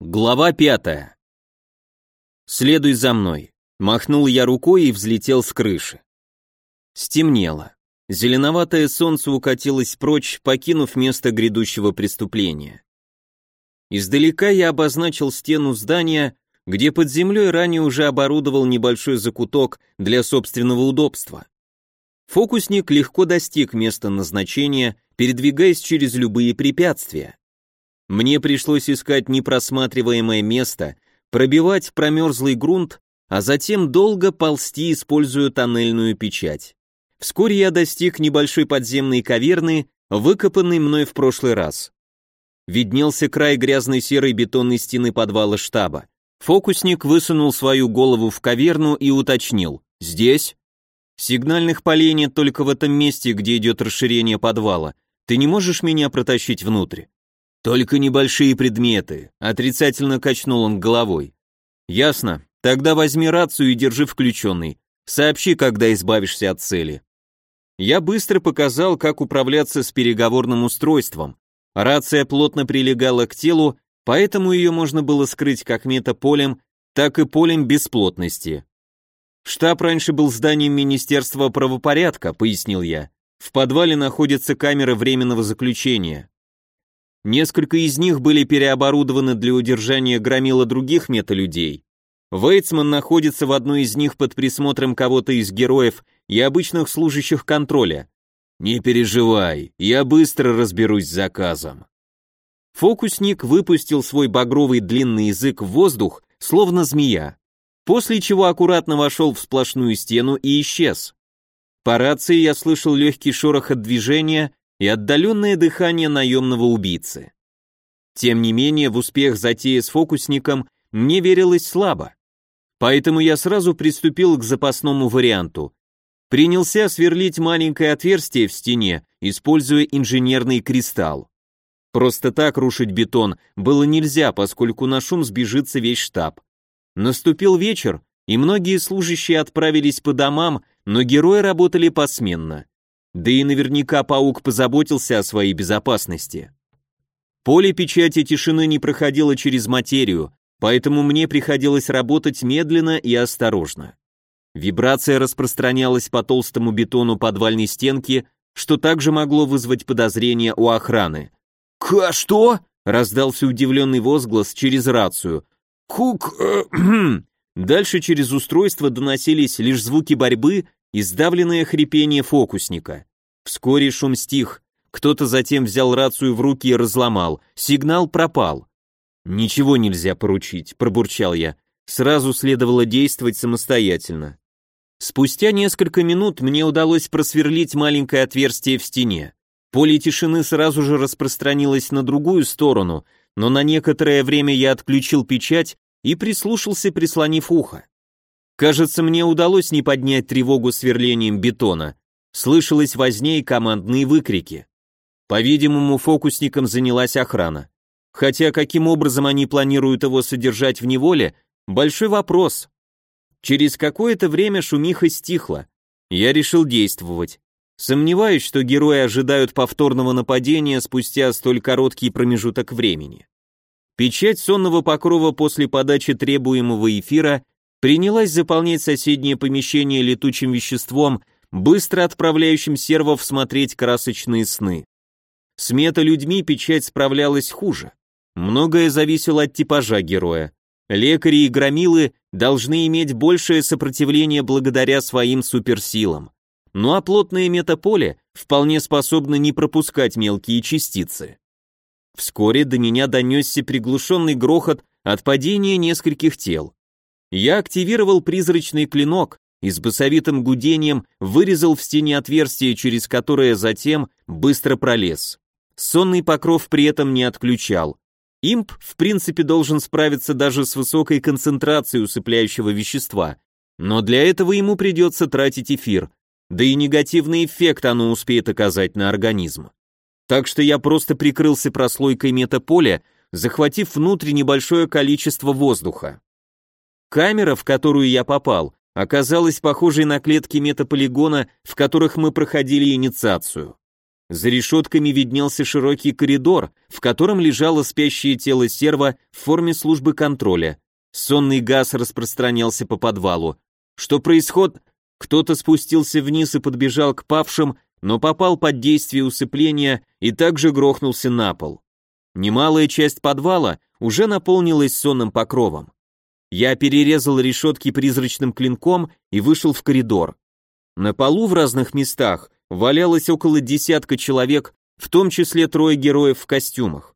Глава пятая. «Следуй за мной», — махнул я рукой и взлетел с крыши. Стемнело. Зеленоватое солнце укатилось прочь, покинув место грядущего преступления. Издалека я обозначил стену здания, где под землей ранее уже оборудовал небольшой закуток для собственного удобства. Фокусник легко достиг места назначения, передвигаясь через любые препятствия. Мне пришлось искать непросматриваемое место, пробивать промерзлый грунт, а затем долго ползти, используя тоннельную печать. Вскоре я достиг небольшой подземной каверны, выкопанной мной в прошлый раз. Виднелся край грязной серой бетонной стены подвала штаба. Фокусник высунул свою голову в каверну и уточнил. «Здесь?» «Сигнальных полей нет только в этом месте, где идет расширение подвала. Ты не можешь меня протащить внутрь?» Только небольшие предметы, отрицательно качнул он головой. Ясно. Тогда возьми рацию и держи включенной. Сообщи, когда избавишься от цели. Я быстро показал, как управляться с переговорным устройством. Рация плотно прилегала к телу, поэтому ее можно было скрыть как метаполем, так и полем бесплотности. Штаб раньше был зданием Министерства правопорядка, пояснил я. В подвале находится камера временного заключения. Несколько из них были переоборудованы для удержания громила других металюдей. Вейцман находится в одной из них под присмотром кого-то из героев и обычных служащих контроля. Не переживай, я быстро разберусь с заказом. Фокусник выпустил свой багровый длинный язык в воздух, словно змея, после чего аккуратно вошел в сплошную стену и исчез. По рации я слышал легкий шорох от движения и отдаленное дыхание наемного убийцы. Тем не менее, в успех затеи с фокусником мне верилось слабо. Поэтому я сразу приступил к запасному варианту. Принялся сверлить маленькое отверстие в стене, используя инженерный кристалл. Просто так рушить бетон было нельзя, поскольку на шум сбежится весь штаб. Наступил вечер, и многие служащие отправились по домам, но герои работали посменно. Да и наверняка паук позаботился о своей безопасности. Поле печати тишины не проходило через материю, поэтому мне приходилось работать медленно и осторожно. Вибрация распространялась по толстому бетону подвальной стенки, что также могло вызвать подозрения у охраны. «Ка что?» — раздался удивленный возглас через рацию. «Кук...» э, Дальше через устройство доносились лишь звуки борьбы и сдавленное хрипение фокусника. Вскоре шум стих, кто-то затем взял рацию в руки и разломал, сигнал пропал. «Ничего нельзя поручить», — пробурчал я, сразу следовало действовать самостоятельно. Спустя несколько минут мне удалось просверлить маленькое отверстие в стене. Поле тишины сразу же распространилось на другую сторону, но на некоторое время я отключил печать и прислушался, прислонив ухо. Кажется, мне удалось не поднять тревогу сверлением бетона. Слышалось возне и командные выкрики. По-видимому, фокусником занялась охрана. Хотя каким образом они планируют его содержать в неволе, большой вопрос. Через какое-то время шумиха стихла. Я решил действовать. Сомневаюсь, что герои ожидают повторного нападения спустя столь короткий промежуток времени. Печать сонного покрова после подачи требуемого эфира принялась заполнять соседнее помещение летучим веществом, быстро отправляющим сервов смотреть красочные сны. С мета-людьми печать справлялась хуже. Многое зависело от типажа героя. Лекари и громилы должны иметь большее сопротивление благодаря своим суперсилам. Ну а плотное метаполе вполне способно не пропускать мелкие частицы. Вскоре до меня донесся приглушенный грохот от падения нескольких тел. Я активировал призрачный клинок и с басовитым гудением вырезал в стене отверстие, через которое затем быстро пролез. Сонный покров при этом не отключал. Имп, в принципе, должен справиться даже с высокой концентрацией усыпляющего вещества, но для этого ему придется тратить эфир, да и негативный эффект оно успеет оказать на организм. Так что я просто прикрылся прослойкой метаполя, захватив внутрь небольшое количество воздуха. Камера, в которую я попал, оказалась похожей на клетки метаполигона, в которых мы проходили инициацию. За решетками виднелся широкий коридор, в котором лежало спящее тело серва в форме службы контроля. Сонный газ распространялся по подвалу. Что происходит? Кто-то спустился вниз и подбежал к павшим, но попал под действие усыпления и также грохнулся на пол. Немалая часть подвала уже наполнилась сонным покровом. Я перерезал решетки призрачным клинком и вышел в коридор. На полу в разных местах валялось около десятка человек, в том числе трое героев в костюмах.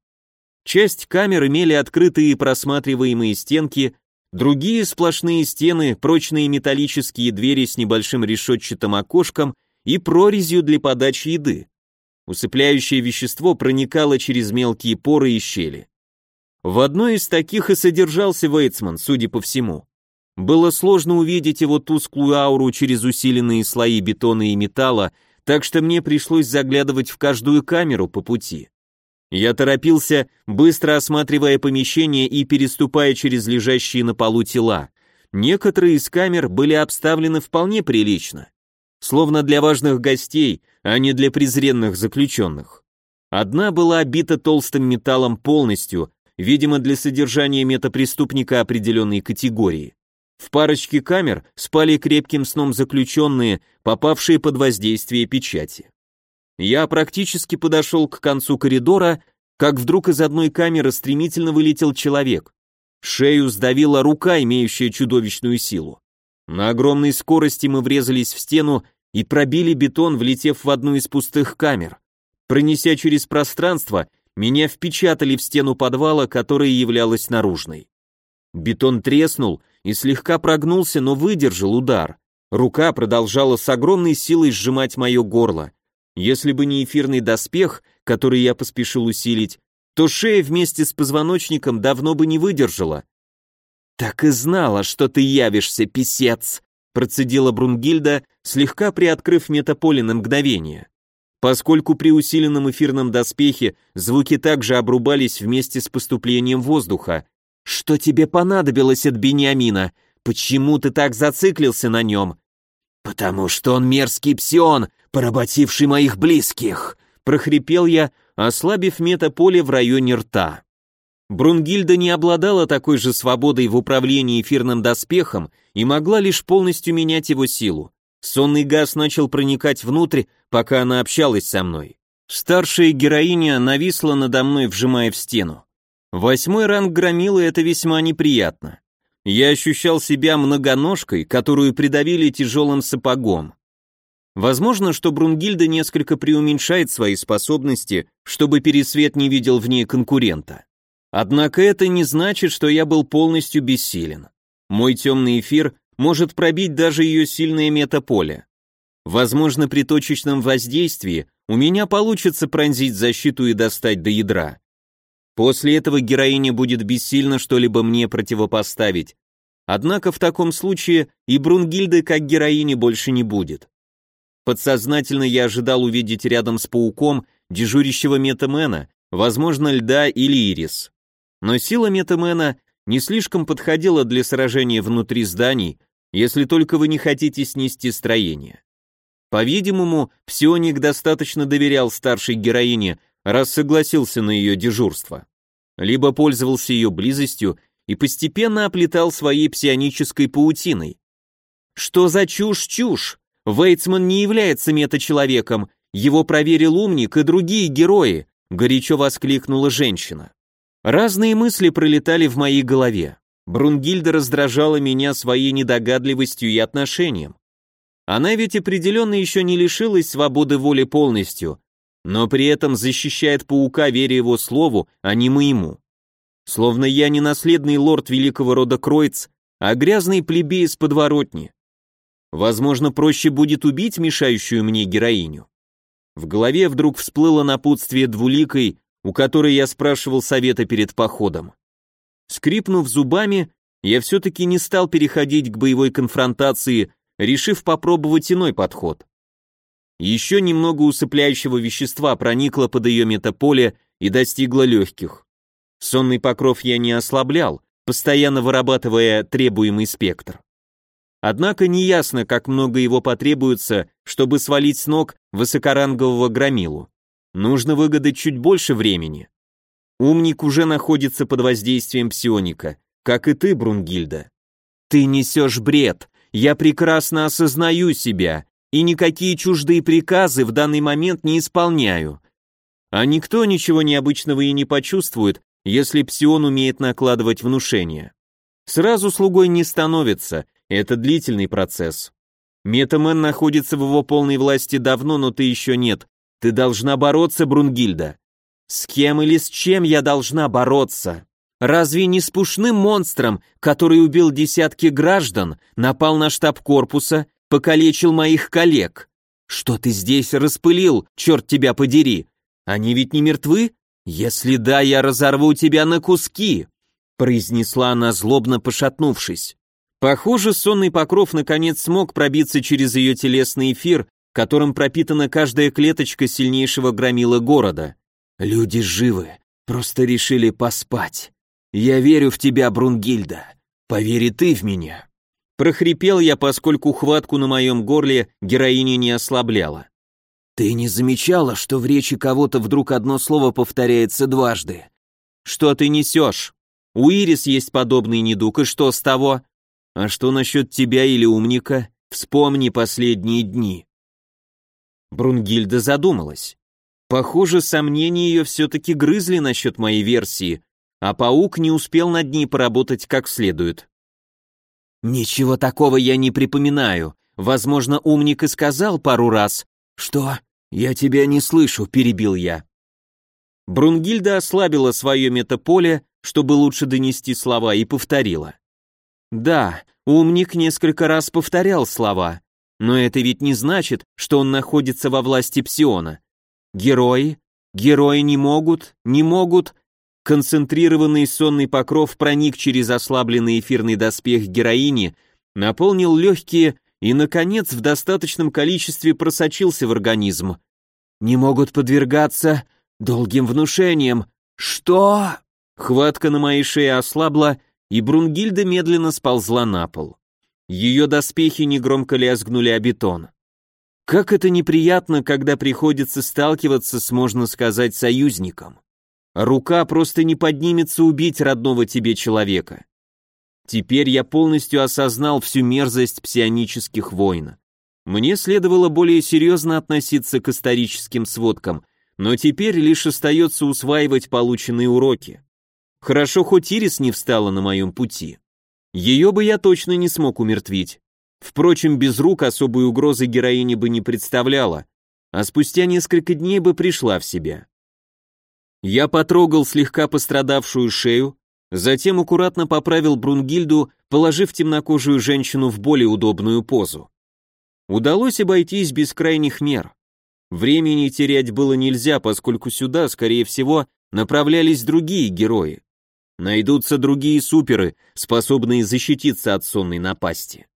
Часть камер имели открытые просматриваемые стенки, другие сплошные стены, прочные металлические двери с небольшим решетчатым окошком и прорезью для подачи еды. Усыпляющее вещество проникало через мелкие поры и щели. В одной из таких и содержался Вейтсман, судя по всему. Было сложно увидеть его тусклую ауру через усиленные слои бетона и металла, так что мне пришлось заглядывать в каждую камеру по пути. Я торопился, быстро осматривая помещение и переступая через лежащие на полу тела. Некоторые из камер были обставлены вполне прилично, словно для важных гостей, а не для презренных заключенных. Одна была обита толстым металлом полностью, видимо для содержания метапреступника определенной категории. В парочке камер спали крепким сном заключенные, попавшие под воздействие печати. Я практически подошел к концу коридора, как вдруг из одной камеры стремительно вылетел человек. Шею сдавила рука, имеющая чудовищную силу. На огромной скорости мы врезались в стену и пробили бетон, влетев в одну из пустых камер. Пронеся через пространство, меня впечатали в стену подвала, которая являлась наружной. Бетон треснул, и слегка прогнулся, но выдержал удар. Рука продолжала с огромной силой сжимать мое горло. Если бы не эфирный доспех, который я поспешил усилить, то шея вместе с позвоночником давно бы не выдержала. «Так и знала, что ты явишься, писец!» процедила Брунгильда, слегка приоткрыв метаполе на мгновение. Поскольку при усиленном эфирном доспехе звуки также обрубались вместе с поступлением воздуха, что тебе понадобилось от Бениамина? Почему ты так зациклился на нем? Потому что он мерзкий псион, поработивший моих близких, прохрипел я, ослабив метаполе в районе рта. Брунгильда не обладала такой же свободой в управлении эфирным доспехом и могла лишь полностью менять его силу. Сонный газ начал проникать внутрь, пока она общалась со мной. Старшая героиня нависла надо мной, вжимая в стену. Восьмой ранг громилы это весьма неприятно. Я ощущал себя многоножкой, которую придавили тяжелым сапогом. Возможно, что Брунгильда несколько преуменьшает свои способности, чтобы Пересвет не видел в ней конкурента. Однако это не значит, что я был полностью бессилен. Мой темный эфир может пробить даже ее сильное метаполе. Возможно, при точечном воздействии у меня получится пронзить защиту и достать до ядра. После этого героиня будет бессильно что-либо мне противопоставить. Однако в таком случае и Брунгильды как героини больше не будет. Подсознательно я ожидал увидеть рядом с пауком дежурящего метамена, возможно, льда или ирис. Но сила метамена не слишком подходила для сражения внутри зданий, если только вы не хотите снести строение. По-видимому, псионик достаточно доверял старшей героине, раз согласился на ее дежурство. Либо пользовался ее близостью и постепенно оплетал своей псионической паутиной. Что за чушь-чушь? Вейтсман не является метачеловеком, его проверил умник и другие герои, горячо воскликнула женщина. Разные мысли пролетали в моей голове. Брунгильда раздражала меня своей недогадливостью и отношением. Она ведь определенно еще не лишилась свободы воли полностью, но при этом защищает паука, веря его слову, а не моему. Словно я не наследный лорд великого рода Кройц, а грязный плебей из подворотни. Возможно, проще будет убить мешающую мне героиню. В голове вдруг всплыло напутствие двуликой, у которой я спрашивал совета перед походом. Скрипнув зубами, я все-таки не стал переходить к боевой конфронтации, решив попробовать иной подход. Еще немного усыпляющего вещества проникло под ее метаполе и достигло легких. Сонный покров я не ослаблял, постоянно вырабатывая требуемый спектр. Однако неясно, как много его потребуется, чтобы свалить с ног высокорангового громилу. Нужно выгадать чуть больше времени. Умник уже находится под воздействием псионика, как и ты, Брунгильда. Ты несешь бред. Я прекрасно осознаю себя, и никакие чуждые приказы в данный момент не исполняю. А никто ничего необычного и не почувствует, если псион умеет накладывать внушение. Сразу слугой не становится, это длительный процесс. Метамен находится в его полной власти давно, но ты еще нет. Ты должна бороться, Брунгильда. С кем или с чем я должна бороться? Разве не с пушным монстром, который убил десятки граждан, напал на штаб корпуса, покалечил моих коллег? Что ты здесь распылил, черт тебя подери? Они ведь не мертвы? Если да, я разорву тебя на куски, произнесла она злобно пошатнувшись. Похоже, сонный покров наконец смог пробиться через ее телесный эфир, которым пропитана каждая клеточка сильнейшего громила города. Люди живы, просто решили поспать. Я верю в тебя, Брунгильда. Повери ты в меня. Прохрипел я, поскольку хватку на моем горле героиня не ослабляла. Ты не замечала, что в речи кого-то вдруг одно слово повторяется дважды? Что ты несешь? У Ирис есть подобный недуг, и что с того? А что насчет тебя или умника? Вспомни последние дни. Брунгильда задумалась. Похоже, сомнения ее все-таки грызли насчет моей версии, а паук не успел над ней поработать как следует. «Ничего такого я не припоминаю. Возможно, умник и сказал пару раз. Что? Я тебя не слышу», — перебил я. Брунгильда ослабила свое метаполе, чтобы лучше донести слова, и повторила. Да, умник несколько раз повторял слова, но это ведь не значит, что он находится во власти Псиона. Герои? Герои не могут, не могут. Концентрированный сонный покров проник через ослабленный эфирный доспех героини, наполнил легкие и, наконец, в достаточном количестве просочился в организм. Не могут подвергаться долгим внушениям. Что? Хватка на моей шее ослабла, и Брунгильда медленно сползла на пол. Ее доспехи негромко лязгнули о бетон. Как это неприятно, когда приходится сталкиваться с, можно сказать, союзником. Рука просто не поднимется убить родного тебе человека. Теперь я полностью осознал всю мерзость псионических войн. Мне следовало более серьезно относиться к историческим сводкам, но теперь лишь остается усваивать полученные уроки. Хорошо, хоть Ирис не встала на моем пути. Ее бы я точно не смог умертвить. Впрочем, без рук особой угрозы героине бы не представляла, а спустя несколько дней бы пришла в себя. Я потрогал слегка пострадавшую шею, затем аккуратно поправил Брунгильду, положив темнокожую женщину в более удобную позу. Удалось обойтись без крайних мер. Времени терять было нельзя, поскольку сюда, скорее всего, направлялись другие герои. Найдутся другие суперы, способные защититься от сонной напасти.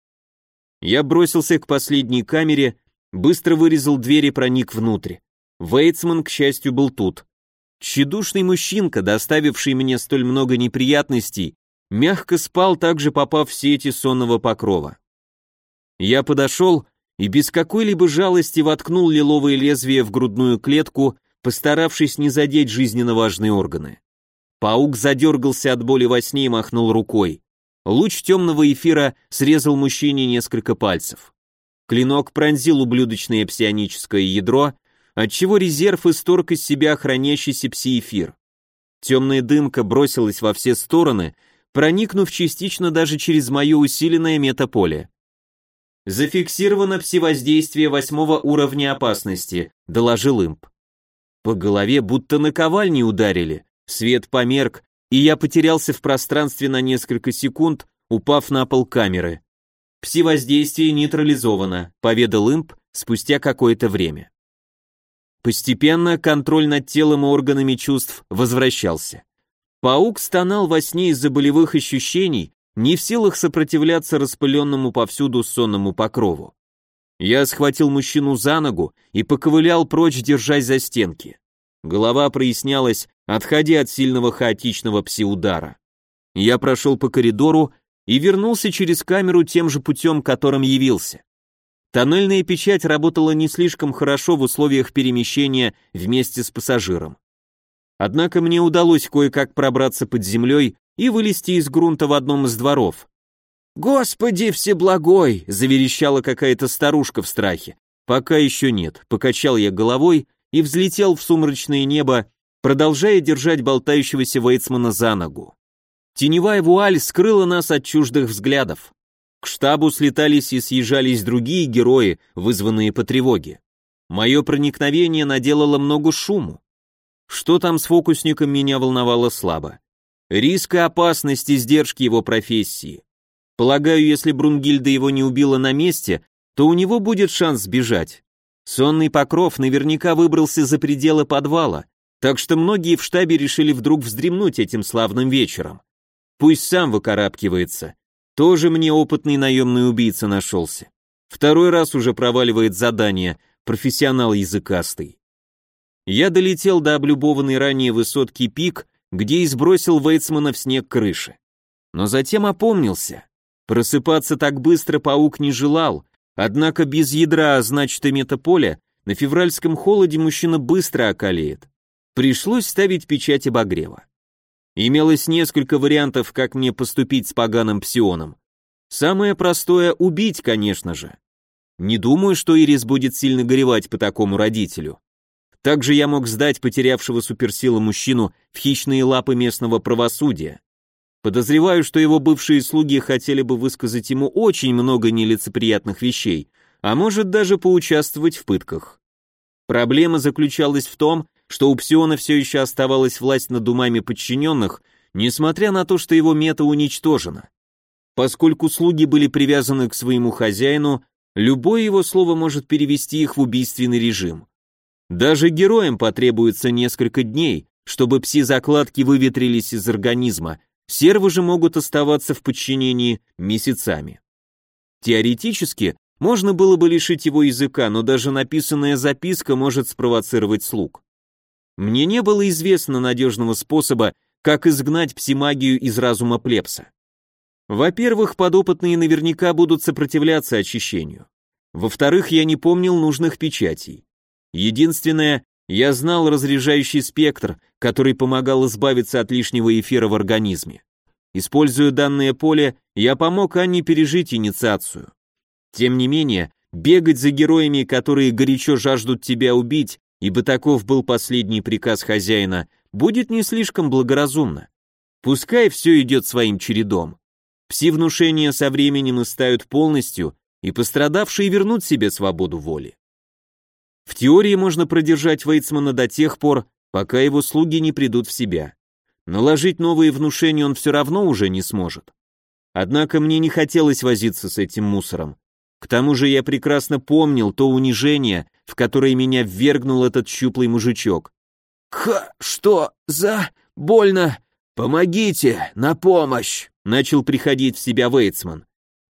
Я бросился к последней камере, быстро вырезал дверь и проник внутрь. Вейтсман, к счастью, был тут. Тщедушный мужчинка, доставивший мне столь много неприятностей, мягко спал, также попав в сети сонного покрова. Я подошел и без какой-либо жалости воткнул лиловое лезвие в грудную клетку, постаравшись не задеть жизненно важные органы. Паук задергался от боли во сне и махнул рукой. Луч темного эфира срезал мужчине несколько пальцев. Клинок пронзил ублюдочное псионическое ядро, отчего резерв исторг из себя хранящийся пси-эфир. Темная дымка бросилась во все стороны, проникнув частично даже через мое усиленное метаполе. «Зафиксировано пси-воздействие восьмого уровня опасности», — доложил имп. По голове будто наковальни ударили, Свет померк, и я потерялся в пространстве на несколько секунд, упав на пол камеры. «Пси-воздействие нейтрализовано», — поведал имп спустя какое-то время. Постепенно контроль над телом и органами чувств возвращался. Паук стонал во сне из-за болевых ощущений, не в силах сопротивляться распыленному повсюду сонному покрову. Я схватил мужчину за ногу и поковылял прочь, держась за стенки. Голова прояснялась, отходя от сильного хаотичного пси-удара. Я прошел по коридору и вернулся через камеру тем же путем, которым явился. тоннельная печать работала не слишком хорошо в условиях перемещения вместе с пассажиром. Однако мне удалось кое-как пробраться под землей и вылезти из грунта в одном из дворов. «Господи всеблагой!» — заверещала какая-то старушка в страхе. «Пока еще нет», — покачал я головой и взлетел в сумрачное небо, продолжая держать болтающегося Вейцмана за ногу. Теневая вуаль скрыла нас от чуждых взглядов. К штабу слетались и съезжались другие герои, вызванные по тревоге. Мое проникновение наделало много шуму. Что там с фокусником меня волновало слабо. Риск и опасность издержки его профессии. Полагаю, если Брунгильда его не убила на месте, то у него будет шанс сбежать. Сонный покров наверняка выбрался за пределы подвала, так что многие в штабе решили вдруг вздремнуть этим славным вечером. Пусть сам выкарабкивается. Тоже мне опытный наемный убийца нашелся. Второй раз уже проваливает задание, профессионал языкастый. Я долетел до облюбованной ранее высотки пик, где и сбросил Вейцмана в снег крыши. Но затем опомнился. Просыпаться так быстро паук не желал, однако без ядра, а значит и метаполя, на февральском холоде мужчина быстро околеет. Пришлось ставить печать обогрева. Имелось несколько вариантов, как мне поступить с поганым псионом. Самое простое — убить, конечно же. Не думаю, что Ирис будет сильно горевать по такому родителю. Также я мог сдать потерявшего суперсилы мужчину в хищные лапы местного правосудия. Подозреваю, что его бывшие слуги хотели бы высказать ему очень много нелицеприятных вещей, а может даже поучаствовать в пытках. Проблема заключалась в том, что у Псиона все еще оставалась власть над умами подчиненных, несмотря на то, что его мета уничтожена. Поскольку слуги были привязаны к своему хозяину, любое его слово может перевести их в убийственный режим. Даже героям потребуется несколько дней, чтобы пси-закладки выветрились из организма, сервы же могут оставаться в подчинении месяцами. Теоретически, можно было бы лишить его языка, но даже написанная записка может спровоцировать слуг. Мне не было известно надежного способа, как изгнать псимагию из разума плебса. Во-первых, подопытные наверняка будут сопротивляться очищению. Во-вторых, я не помнил нужных печатей. Единственное, я знал разряжающий спектр, который помогал избавиться от лишнего эфира в организме. Используя данное поле, я помог Анне пережить инициацию. Тем не менее, бегать за героями, которые горячо жаждут тебя убить, ибо таков был последний приказ хозяина, будет не слишком благоразумно. Пускай все идет своим чередом. Пси-внушения со временем истают полностью, и пострадавшие вернут себе свободу воли. В теории можно продержать Вейцмана до тех пор, пока его слуги не придут в себя. Наложить новые внушения он все равно уже не сможет. Однако мне не хотелось возиться с этим мусором. К тому же я прекрасно помнил то унижение, в которое меня ввергнул этот щуплый мужичок. «Ха, что за... больно! Помогите, на помощь!» Начал приходить в себя Вейцман.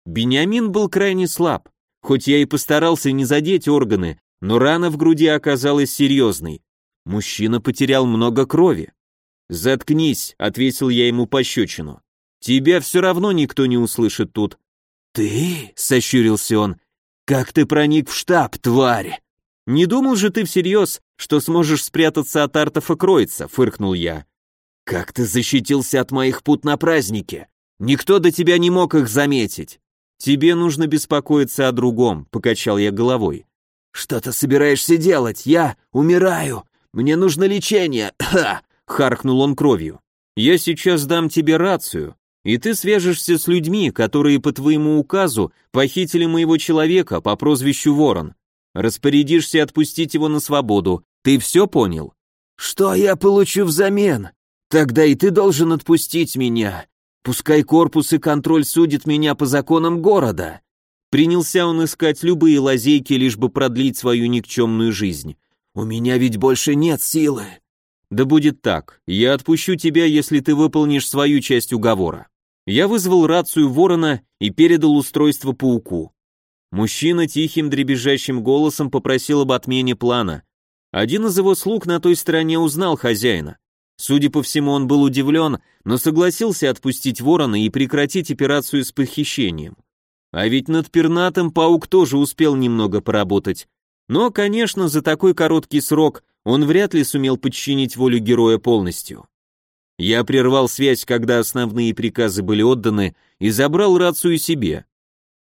Бениамин был крайне слаб. Хоть я и постарался не задеть органы, но рана в груди оказалась серьезной. Мужчина потерял много крови. «Заткнись», — ответил я ему пощечину. «Тебя все равно никто не услышит тут». «Ты?» — сощурился он. «Как ты проник в штаб, тварь?» «Не думал же ты всерьез, что сможешь спрятаться от артов и кроиться», — фыркнул я. «Как ты защитился от моих пут на празднике? Никто до тебя не мог их заметить». «Тебе нужно беспокоиться о другом», — покачал я головой. «Что ты собираешься делать? Я умираю! Мне нужно лечение!» Ха! харкнул он кровью. «Я сейчас дам тебе рацию, и ты свяжешься с людьми, которые по твоему указу похитили моего человека по прозвищу Ворон. Распорядишься отпустить его на свободу. Ты все понял?» «Что я получу взамен? Тогда и ты должен отпустить меня. Пускай корпус и контроль судят меня по законам города. Принялся он искать любые лазейки, лишь бы продлить свою никчемную жизнь. «У меня ведь больше нет силы!» «Да будет так. Я отпущу тебя, если ты выполнишь свою часть уговора». Я вызвал рацию ворона и передал устройство пауку. Мужчина тихим дребезжащим голосом попросил об отмене плана. Один из его слуг на той стороне узнал хозяина. Судя по всему, он был удивлен, но согласился отпустить ворона и прекратить операцию с похищением. А ведь над пернатым паук тоже успел немного поработать. Но, конечно, за такой короткий срок он вряд ли сумел подчинить волю героя полностью. Я прервал связь, когда основные приказы были отданы, и забрал рацию себе.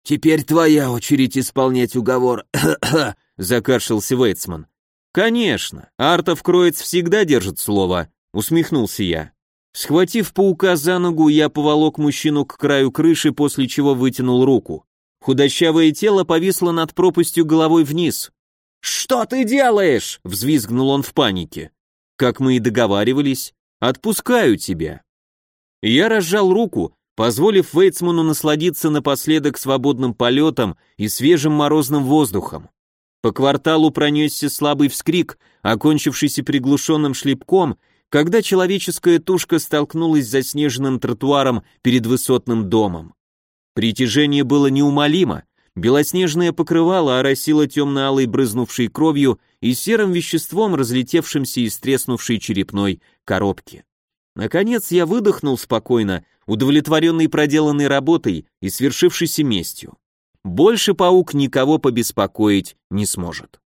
«Теперь твоя очередь исполнять уговор», — закашлялся Вейтсман. «Конечно, Артов Кроец всегда держит слово», — усмехнулся я. Схватив паука за ногу, я поволок мужчину к краю крыши, после чего вытянул руку. Худощавое тело повисло над пропастью головой вниз. «Что ты делаешь?» — взвизгнул он в панике. «Как мы и договаривались, отпускаю тебя». Я разжал руку, позволив Вейтсману насладиться напоследок свободным полетом и свежим морозным воздухом. По кварталу пронесся слабый вскрик, окончившийся приглушенным шлепком, когда человеческая тушка столкнулась с заснеженным тротуаром перед высотным домом. Притяжение было неумолимо, белоснежное покрывало оросило темно-алой брызнувшей кровью и серым веществом, разлетевшимся из треснувшей черепной коробки. Наконец я выдохнул спокойно, удовлетворенный проделанной работой и свершившейся местью. Больше паук никого побеспокоить не сможет.